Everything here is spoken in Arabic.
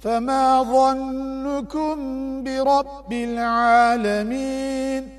فما ظنكم برب العالمين